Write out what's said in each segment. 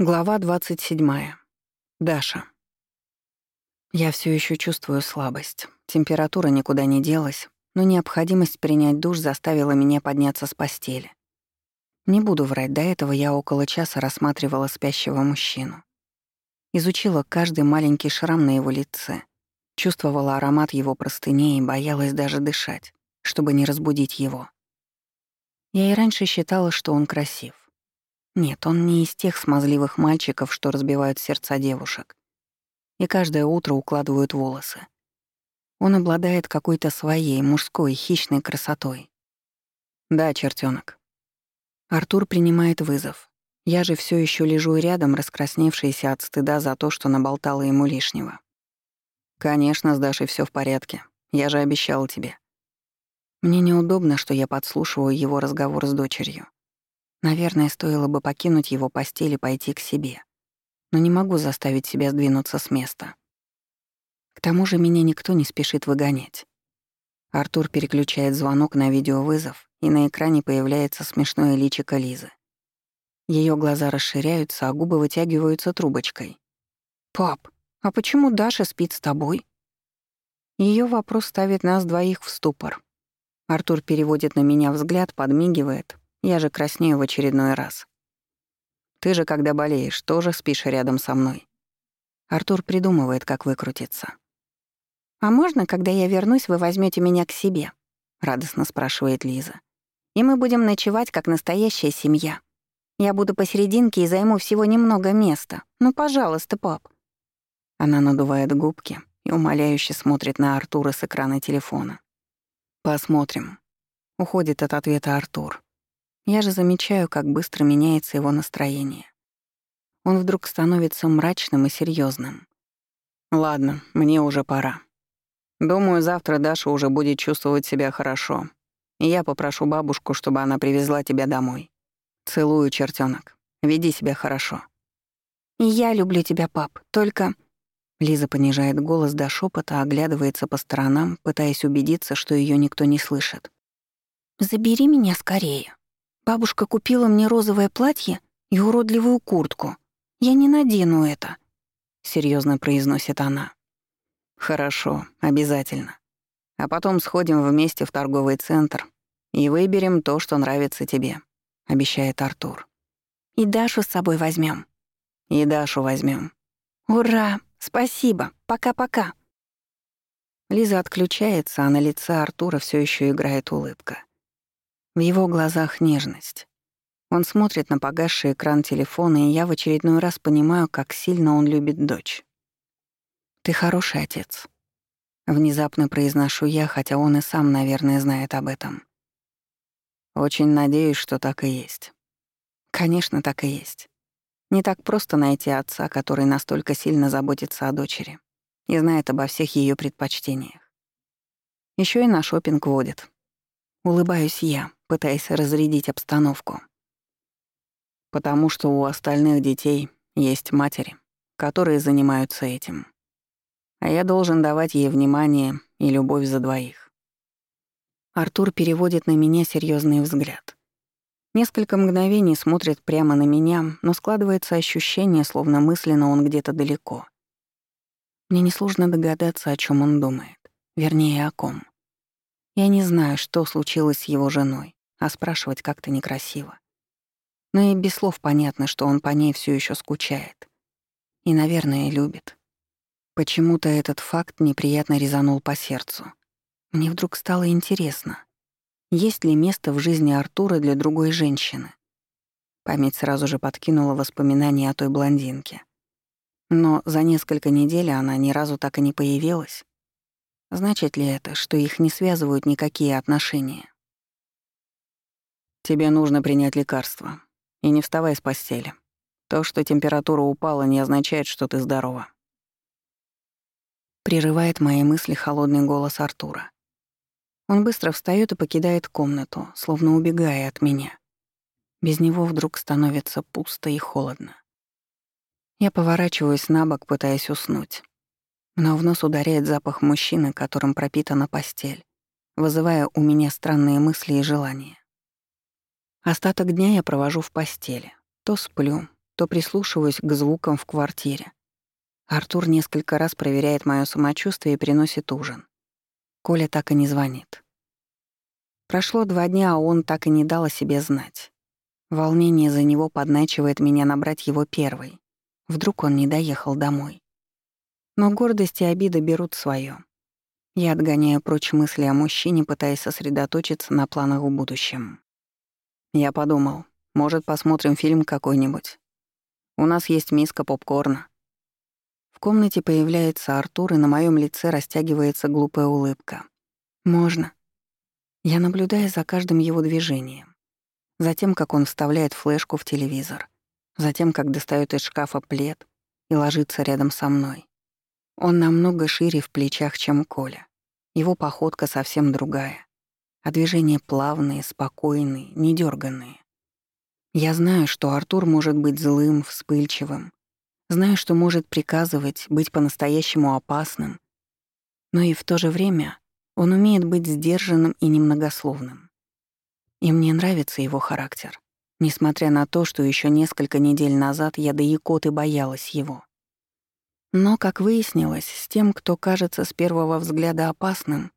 Глава 27. Даша. Я все еще чувствую слабость. Температура никуда не делась, но необходимость принять душ заставила меня подняться с постели. Не буду врать, до этого я около часа рассматривала спящего мужчину. Изучила каждый маленький шрам на его лице, чувствовала аромат его простыней и боялась даже дышать, чтобы не разбудить его. Я и раньше считала, что он красив. Нет, он не из тех смазливых мальчиков, что разбивают сердца девушек. И каждое утро укладывают волосы. Он обладает какой-то своей мужской хищной красотой. Да, чертенок. Артур принимает вызов. Я же все еще лежу рядом, раскрасневшаяся от стыда за то, что наболтала ему лишнего. Конечно, с Дашей все в порядке. Я же обещал тебе. Мне неудобно, что я подслушиваю его разговор с дочерью. Наверное, стоило бы покинуть его постель и пойти к себе. Но не могу заставить себя сдвинуться с места. К тому же меня никто не спешит выгонять. Артур переключает звонок на видеовызов, и на экране появляется смешное личико Лизы. Ее глаза расширяются, а губы вытягиваются трубочкой. «Пап, а почему Даша спит с тобой?» Ее вопрос ставит нас двоих в ступор. Артур переводит на меня взгляд, подмигивает, я же краснею в очередной раз. Ты же, когда болеешь, тоже спишь рядом со мной. Артур придумывает, как выкрутиться. «А можно, когда я вернусь, вы возьмете меня к себе?» — радостно спрашивает Лиза. «И мы будем ночевать, как настоящая семья. Я буду посерединке и займу всего немного места. Ну, пожалуйста, пап». Она надувает губки и умоляюще смотрит на Артура с экрана телефона. «Посмотрим». Уходит от ответа Артур. Я же замечаю, как быстро меняется его настроение. Он вдруг становится мрачным и серьезным. Ладно, мне уже пора. Думаю, завтра Даша уже будет чувствовать себя хорошо. И я попрошу бабушку, чтобы она привезла тебя домой. Целую, чертенок. Веди себя хорошо. я люблю тебя, пап. Только Лиза понижает голос до шепота, оглядывается по сторонам, пытаясь убедиться, что ее никто не слышит. Забери меня скорее. Бабушка купила мне розовое платье и уродливую куртку. Я не надену это», — серьезно произносит она. «Хорошо, обязательно. А потом сходим вместе в торговый центр и выберем то, что нравится тебе», — обещает Артур. «И Дашу с собой возьмем. «И Дашу возьмем. «Ура! Спасибо! Пока-пока!» Лиза отключается, а на лице Артура все еще играет улыбка. В его глазах нежность. Он смотрит на погасший экран телефона, и я в очередной раз понимаю, как сильно он любит дочь. «Ты хороший отец», — внезапно произношу я, хотя он и сам, наверное, знает об этом. Очень надеюсь, что так и есть. Конечно, так и есть. Не так просто найти отца, который настолько сильно заботится о дочери и знает обо всех ее предпочтениях. Еще и на шопинг водит. Улыбаюсь я, пытаясь разрядить обстановку. Потому что у остальных детей есть матери, которые занимаются этим. А я должен давать ей внимание и любовь за двоих. Артур переводит на меня серьезный взгляд. Несколько мгновений смотрит прямо на меня, но складывается ощущение, словно мысленно он где-то далеко. Мне несложно догадаться, о чем он думает. Вернее, о ком. Я не знаю, что случилось с его женой, а спрашивать как-то некрасиво. Но и без слов понятно, что он по ней все еще скучает. И, наверное, любит. Почему-то этот факт неприятно резанул по сердцу. Мне вдруг стало интересно, есть ли место в жизни Артура для другой женщины. Память сразу же подкинула воспоминания о той блондинке. Но за несколько недель она ни разу так и не появилась. Значит ли это, что их не связывают никакие отношения? Тебе нужно принять лекарство. И не вставай с постели. То, что температура упала, не означает, что ты здорова. Прерывает мои мысли холодный голос Артура. Он быстро встаёт и покидает комнату, словно убегая от меня. Без него вдруг становится пусто и холодно. Я поворачиваюсь на бок, пытаясь уснуть. Но в нос ударяет запах мужчины, которым пропитана постель, вызывая у меня странные мысли и желания. Остаток дня я провожу в постели. То сплю, то прислушиваюсь к звукам в квартире. Артур несколько раз проверяет моё самочувствие и приносит ужин. Коля так и не звонит. Прошло два дня, а он так и не дал о себе знать. Волнение за него подначивает меня набрать его первой. Вдруг он не доехал домой. Но гордость и обида берут своё. Я отгоняю прочь мысли о мужчине, пытаясь сосредоточиться на планах в будущем. Я подумал, может, посмотрим фильм какой-нибудь. У нас есть миска попкорна. В комнате появляется Артур, и на моем лице растягивается глупая улыбка. «Можно». Я наблюдаю за каждым его движением. Затем, как он вставляет флешку в телевизор. Затем, как достает из шкафа плед и ложится рядом со мной. Он намного шире в плечах, чем Коля. Его походка совсем другая. А движения плавные, спокойные, недёрганные. Я знаю, что Артур может быть злым, вспыльчивым. Знаю, что может приказывать, быть по-настоящему опасным. Но и в то же время он умеет быть сдержанным и немногословным. И мне нравится его характер, несмотря на то, что еще несколько недель назад я до икоты боялась его. Но, как выяснилось, с тем, кто кажется с первого взгляда опасным,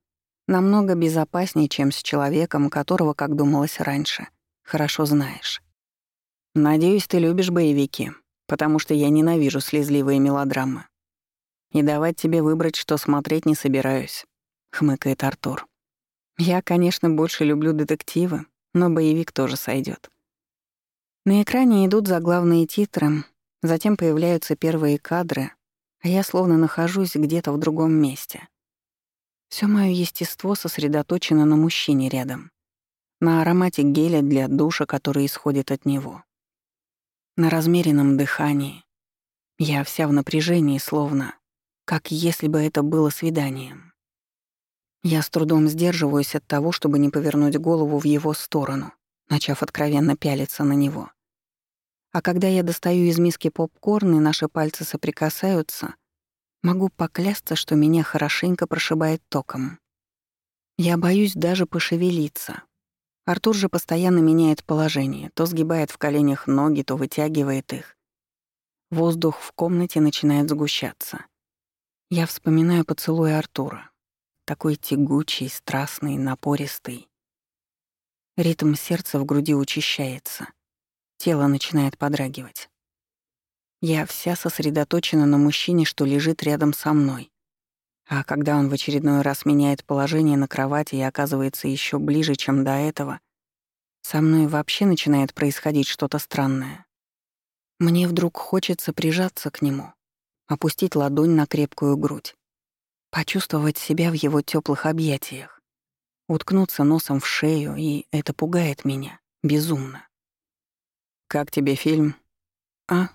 намного безопаснее, чем с человеком, которого, как думалось раньше, хорошо знаешь. «Надеюсь, ты любишь боевики, потому что я ненавижу слезливые мелодрамы. И давать тебе выбрать, что смотреть не собираюсь», — хмыкает Артур. «Я, конечно, больше люблю детективы, но боевик тоже сойдет. На экране идут заглавные титры, затем появляются первые кадры, а я словно нахожусь где-то в другом месте. Всё моё естество сосредоточено на мужчине рядом, на аромате геля для душа, который исходит от него на размеренном дыхании. Я вся в напряжении, словно, как если бы это было свиданием. Я с трудом сдерживаюсь от того, чтобы не повернуть голову в его сторону, начав откровенно пялиться на него. А когда я достаю из миски попкорн и наши пальцы соприкасаются, могу поклясться, что меня хорошенько прошибает током. Я боюсь даже пошевелиться, Артур же постоянно меняет положение, то сгибает в коленях ноги, то вытягивает их. Воздух в комнате начинает сгущаться. Я вспоминаю поцелуй Артура. Такой тягучий, страстный, напористый. Ритм сердца в груди учащается. Тело начинает подрагивать. Я вся сосредоточена на мужчине, что лежит рядом со мной. А когда он в очередной раз меняет положение на кровати и оказывается еще ближе, чем до этого, со мной вообще начинает происходить что-то странное. Мне вдруг хочется прижаться к нему, опустить ладонь на крепкую грудь, почувствовать себя в его теплых объятиях, уткнуться носом в шею, и это пугает меня безумно. «Как тебе фильм?» «А?»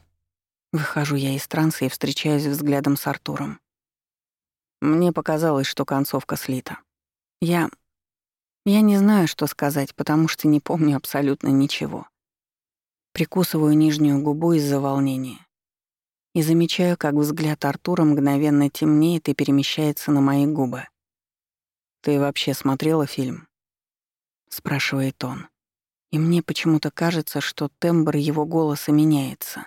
Выхожу я из транса и встречаюсь взглядом с Артуром. Мне показалось, что концовка слита. Я... Я не знаю, что сказать, потому что не помню абсолютно ничего. Прикусываю нижнюю губу из-за волнения. И замечаю, как взгляд Артура мгновенно темнеет и перемещается на мои губы. «Ты вообще смотрела фильм?» — спрашивает он. И мне почему-то кажется, что тембр его голоса меняется.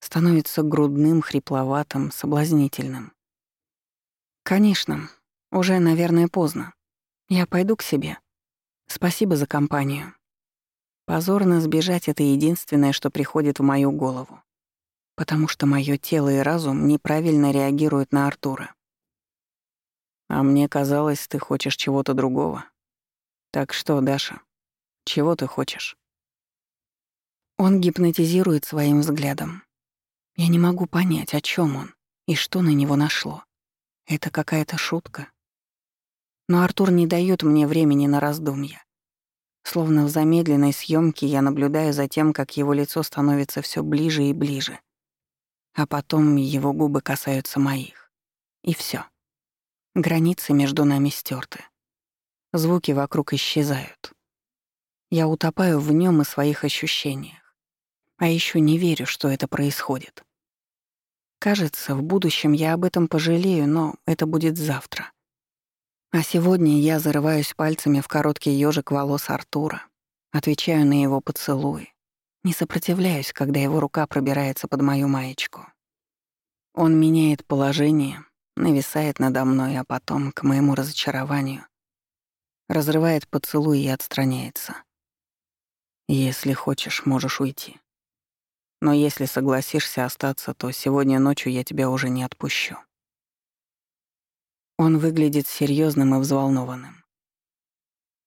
Становится грудным, хрипловатым, соблазнительным. Конечно, уже, наверное, поздно. Я пойду к себе. Спасибо за компанию. Позорно сбежать — это единственное, что приходит в мою голову. Потому что мое тело и разум неправильно реагируют на Артура. А мне казалось, ты хочешь чего-то другого. Так что, Даша, чего ты хочешь? Он гипнотизирует своим взглядом. Я не могу понять, о чем он и что на него нашло. Это какая-то шутка. Но Артур не дает мне времени на раздумья. Словно в замедленной съемке я наблюдаю за тем, как его лицо становится все ближе и ближе. А потом его губы касаются моих. И все. Границы между нами стерты. Звуки вокруг исчезают. Я утопаю в нем и своих ощущениях. А еще не верю, что это происходит. Кажется, в будущем я об этом пожалею, но это будет завтра. А сегодня я зарываюсь пальцами в короткий ёжик волос Артура, отвечаю на его поцелуи, Не сопротивляюсь, когда его рука пробирается под мою маечку. Он меняет положение, нависает надо мной, а потом, к моему разочарованию, разрывает поцелуй и отстраняется. Если хочешь, можешь уйти. Но если согласишься остаться, то сегодня ночью я тебя уже не отпущу. Он выглядит серьезным и взволнованным.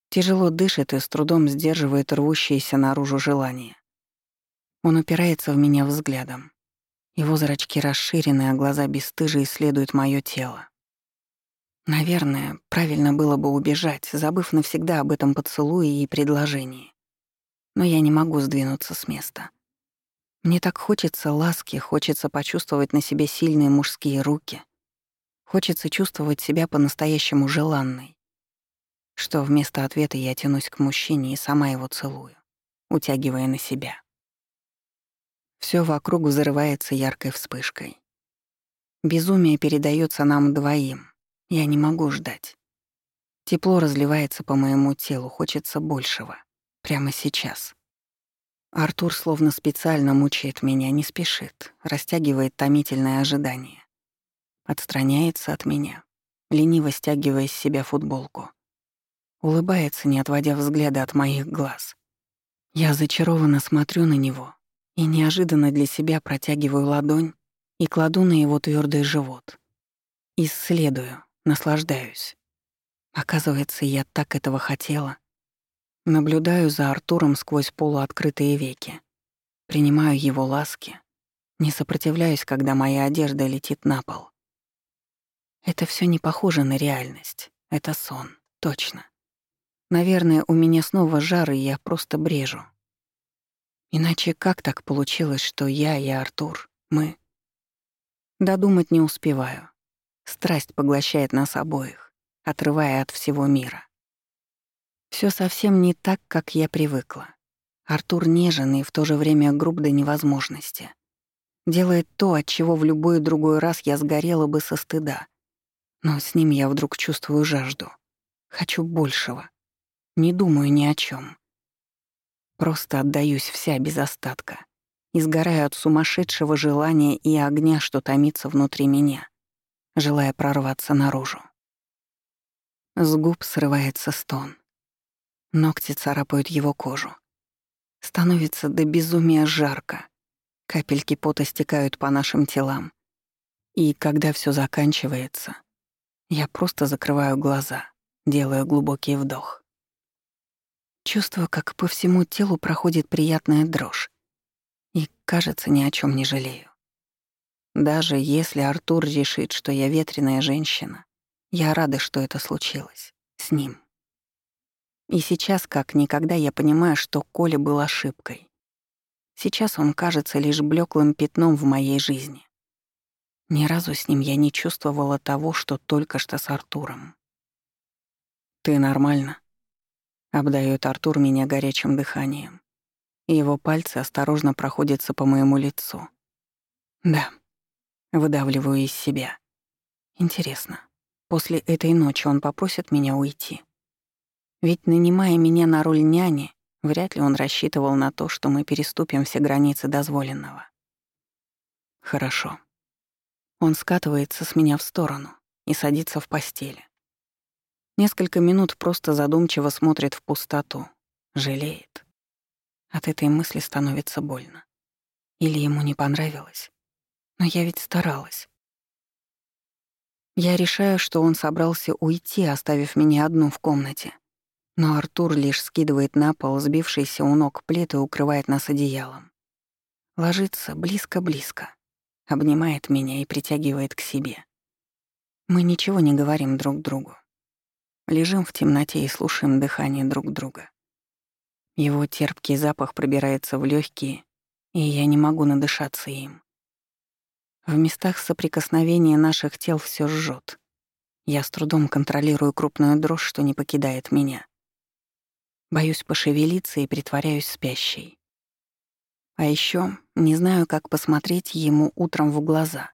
Тяжело дышит и с трудом сдерживает рвущееся наружу желание. Он упирается в меня взглядом. Его зрачки расширены, а глаза бесстыже исследуют моё тело. Наверное, правильно было бы убежать, забыв навсегда об этом поцелуе и предложении. Но я не могу сдвинуться с места. Мне так хочется ласки, хочется почувствовать на себе сильные мужские руки. Хочется чувствовать себя по-настоящему желанной. Что вместо ответа я тянусь к мужчине и сама его целую, утягивая на себя. Все вокруг взрывается яркой вспышкой. Безумие передается нам двоим. Я не могу ждать. Тепло разливается по моему телу, хочется большего. Прямо сейчас. Артур словно специально мучает меня, не спешит, растягивает томительное ожидание. Отстраняется от меня, лениво стягивая с себя футболку. Улыбается, не отводя взгляда от моих глаз. Я зачарованно смотрю на него и неожиданно для себя протягиваю ладонь и кладу на его твердый живот. Исследую, наслаждаюсь. Оказывается, я так этого хотела. Наблюдаю за Артуром сквозь полуоткрытые веки. Принимаю его ласки. Не сопротивляюсь, когда моя одежда летит на пол. Это все не похоже на реальность. Это сон, точно. Наверное, у меня снова жар, и я просто брежу. Иначе как так получилось, что я и Артур, мы... Додумать не успеваю. Страсть поглощает нас обоих, отрывая от всего мира. Все совсем не так, как я привыкла. Артур нежен и в то же время груб до невозможности. Делает то, от чего в любой другой раз я сгорела бы со стыда. Но с ним я вдруг чувствую жажду. Хочу большего. Не думаю ни о чем. Просто отдаюсь вся без остатка. Изгораю от сумасшедшего желания и огня, что томится внутри меня, желая прорваться наружу. С губ срывается стон. Ногти царапают его кожу. Становится до безумия жарко. Капельки пота стекают по нашим телам. И когда все заканчивается, я просто закрываю глаза, делаю глубокий вдох. Чувствую, как по всему телу проходит приятная дрожь. И, кажется, ни о чем не жалею. Даже если Артур решит, что я ветреная женщина, я рада, что это случилось. С ним. И сейчас, как никогда, я понимаю, что Коля был ошибкой. Сейчас он кажется лишь блеклым пятном в моей жизни. Ни разу с ним я не чувствовала того, что только что с Артуром. «Ты нормально?» — обдаёт Артур меня горячим дыханием. Его пальцы осторожно проходятся по моему лицу. «Да», — выдавливаю из себя. «Интересно, после этой ночи он попросит меня уйти?» Ведь, нанимая меня на роль няни, вряд ли он рассчитывал на то, что мы переступим все границы дозволенного. Хорошо. Он скатывается с меня в сторону и садится в постели. Несколько минут просто задумчиво смотрит в пустоту, жалеет. От этой мысли становится больно. Или ему не понравилось. Но я ведь старалась. Я решаю, что он собрался уйти, оставив меня одну в комнате. Но Артур лишь скидывает на пол сбившийся у ног плед и укрывает нас одеялом. Ложится близко-близко, обнимает меня и притягивает к себе. Мы ничего не говорим друг другу. Лежим в темноте и слушаем дыхание друг друга. Его терпкий запах пробирается в легкие, и я не могу надышаться им. В местах соприкосновения наших тел все жжет. Я с трудом контролирую крупную дрожь, что не покидает меня. Боюсь пошевелиться и притворяюсь спящей. А еще не знаю, как посмотреть ему утром в глаза.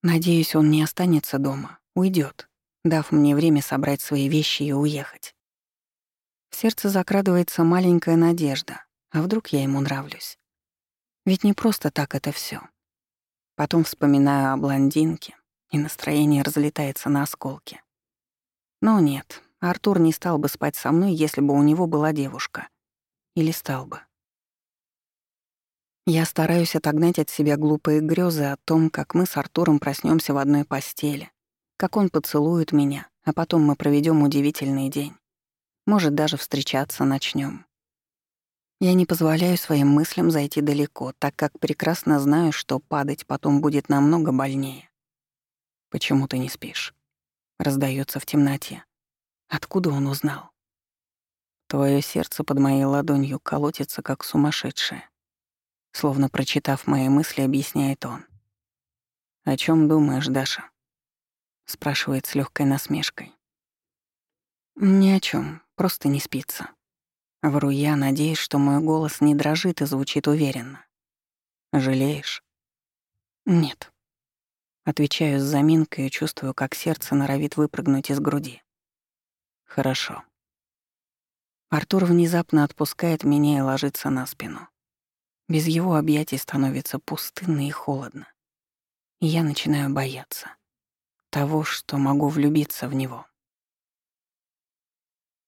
Надеюсь, он не останется дома, уйдет, дав мне время собрать свои вещи и уехать. В сердце закрадывается маленькая надежда, А вдруг я ему нравлюсь? Ведь не просто так это все. Потом вспоминаю о блондинке, и настроение разлетается на осколки. Но нет, Артур не стал бы спать со мной, если бы у него была девушка. Или стал бы. Я стараюсь отогнать от себя глупые грезы о том, как мы с Артуром проснемся в одной постели, как он поцелует меня, а потом мы проведем удивительный день. Может, даже встречаться начнем. Я не позволяю своим мыслям зайти далеко, так как прекрасно знаю, что падать потом будет намного больнее. «Почему ты не спишь?» — раздается в темноте. Откуда он узнал? Твое сердце под моей ладонью колотится, как сумасшедшее. Словно прочитав мои мысли, объясняет он. «О чем думаешь, Даша?» Спрашивает с легкой насмешкой. «Ни о чем, просто не спится». Вру я, надеюсь, что мой голос не дрожит и звучит уверенно. «Жалеешь?» «Нет». Отвечаю с заминкой и чувствую, как сердце норовит выпрыгнуть из груди. «Хорошо». Артур внезапно отпускает меня и ложится на спину. Без его объятий становится пустынно и холодно. И я начинаю бояться того, что могу влюбиться в него.